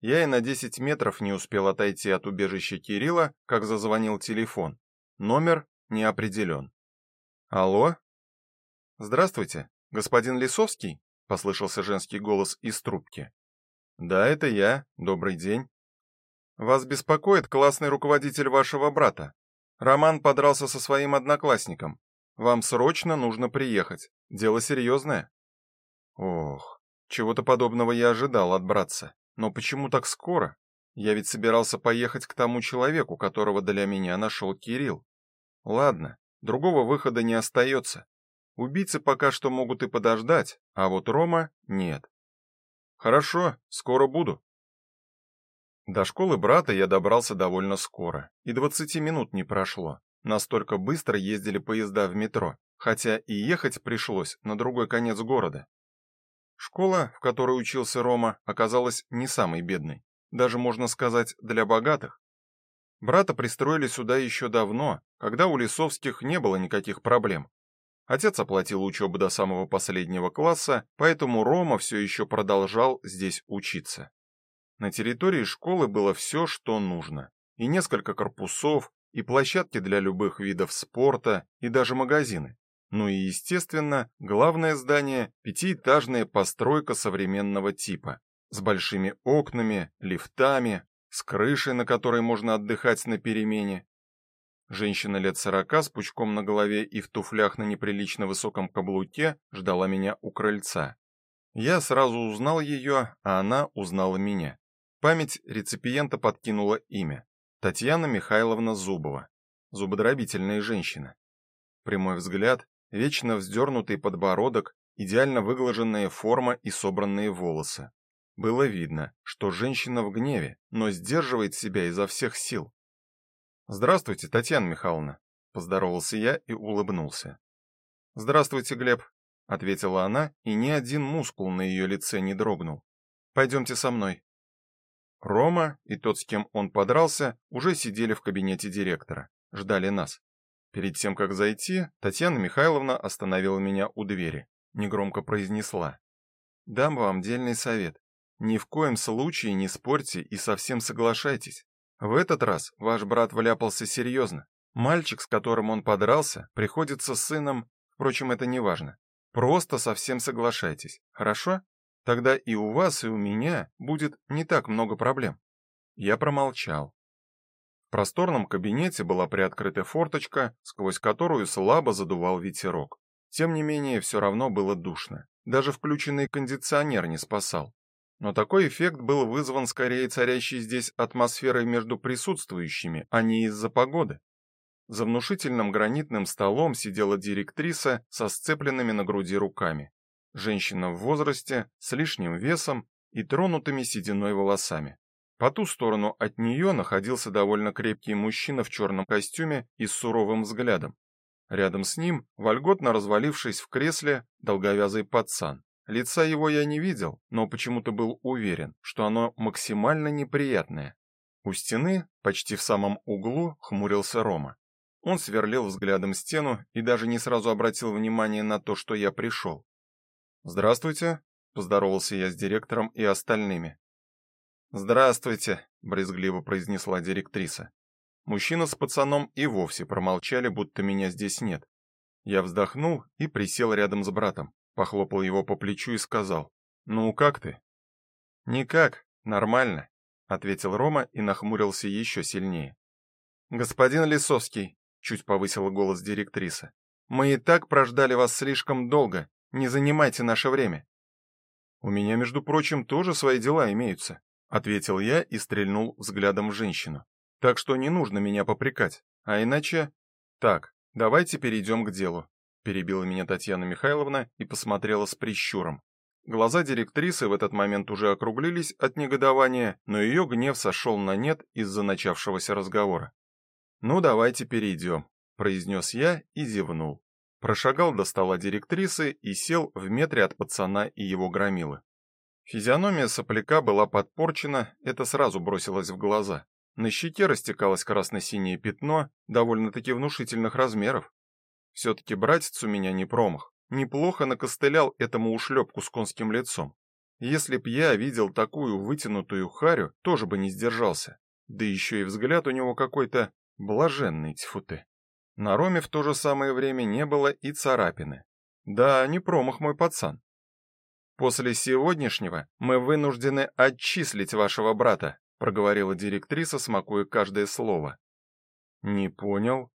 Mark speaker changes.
Speaker 1: Я и на 10 метров не успел отойти от убежища Кирилла, как зазвонил телефон. Номер не определен. Алло? Здравствуйте, господин Лисовский? послышался женский голос из трубки. Да, это я. Добрый день. Вас беспокоит классный руководитель вашего брата. Роман подрался со своим одноклассником. Вам срочно нужно приехать. Дело серьезное». Ох, чего-то подобного я ожидал от братца. Но почему так скоро? Я ведь собирался поехать к тому человеку, которого для меня нашел Кирилл. Ладно, другого выхода не остается. Убийцы пока что могут и подождать, а вот Рома нет. Хорошо, скоро буду. До школы брата я добрался довольно скоро, и 20 минут не прошло. Настолько быстро ездили поезда в метро, хотя и ехать пришлось на другой конец города. Школа, в которой учился Рома, оказалась не самой бедной, даже можно сказать, для богатых. Брата пристроили сюда еще давно, когда у Лисовских не было никаких проблем. Отец оплатил учебу до самого последнего класса, поэтому Рома все еще продолжал здесь учиться. На территории школы было все, что нужно. И несколько корпусов, и площадки для любых видов спорта, и даже магазины. Ну и, естественно, главное здание пятиэтажная постройка современного типа, с большими окнами, лифтами, с крышей, на которой можно отдыхать на перемене. Женщина лет сорока с пучком на голове и в туфлях на неприлично высоком каблуке ждала меня у крыльца. Я сразу узнал ее, а она узнала меня. Память реципиента подкинула имя. Татьяна Михайловна Зубова. Зубодробительная женщина. Прямой взгляд, вечно вздернутый подбородок, идеально выглаженная форма и собранные волосы. Было видно, что женщина в гневе, но сдерживает себя изо всех сил. Здравствуйте, Татьяна Михайловна, поздоровался я и улыбнулся. Здравствуйте, Глеб, ответила она, и ни один мускул на ее лице не дрогнул. Пойдемте со мной. Рома и тот, с кем он подрался, уже сидели в кабинете директора, ждали нас. Перед тем как зайти, Татьяна Михайловна остановила меня у двери, негромко произнесла: "Дам вам дельный совет. Ни в коем случае не спорьте и совсем соглашайтесь. В этот раз ваш брат вляпался серьезно. Мальчик, с которым он подрался, приходится с сыном, впрочем, это не важно. Просто совсем соглашайтесь. Хорошо? Тогда и у вас, и у меня будет не так много проблем". Я промолчал. В просторном кабинете была приоткрыта форточка, сквозь которую слабо задувал ветерок. Тем не менее, все равно было душно. Даже включенный кондиционер не спасал. Но такой эффект был вызван скорее царящей здесь атмосферой между присутствующими, а не из-за погоды. За внушительным гранитным столом сидела директриса со сцепленными на груди руками. Женщина в возрасте, с лишним весом и тронутыми сединой волосами. По ту сторону от нее находился довольно крепкий мужчина в черном костюме и с суровым взглядом. Рядом с ним, вольготно развалившись в кресле, долговязый пацан. Лица его я не видел, но почему-то был уверен, что оно максимально неприятное. У стены, почти в самом углу, хмурился Рома. Он сверлил взглядом стену и даже не сразу обратил внимание на то, что я пришел. "Здравствуйте", поздоровался я с директором и остальными. "Здравствуйте", брезгливо произнесла директриса. Мужчина с пацаном и вовсе промолчали, будто меня здесь нет. Я вздохнул и присел рядом с братом, похлопал его по плечу и сказал: "Ну, как ты?" "Никак, нормально", ответил Рома и нахмурился еще сильнее. "Господин Лисовский", чуть повысила голос директриса. "Мы и так прождали вас слишком долго. Не занимайте наше время". У меня, между прочим, тоже свои дела имеются ответил я и стрельнул взглядом в женщину. Так что не нужно меня попрекать, а иначе Так, давайте перейдем к делу, перебила меня Татьяна Михайловна и посмотрела с прищуром. Глаза директрисы в этот момент уже округлились от негодования, но ее гнев сошел на нет из-за начавшегося разговора. Ну, давайте перейдем», — произнес я и зевнул. Прошагал до стола директрисы и сел в метре от пацана и его громилы. Физиономия сопляка была подпорчена, это сразу бросилось в глаза. На щеке растекалось красно-синее пятно, довольно-таки внушительных размеров. все таки братец у меня не промах. Неплохо накостылял этому ушлепку с конским лицом. Если б я видел такую вытянутую харю, тоже бы не сдержался. Да еще и взгляд у него какой-то блаженный, тьфу ты. На Роме в то же самое время не было и царапины. Да, не промах мой пацан. После сегодняшнего мы вынуждены отчислить вашего брата, проговорила директриса, смакуя каждое слово. Не понял,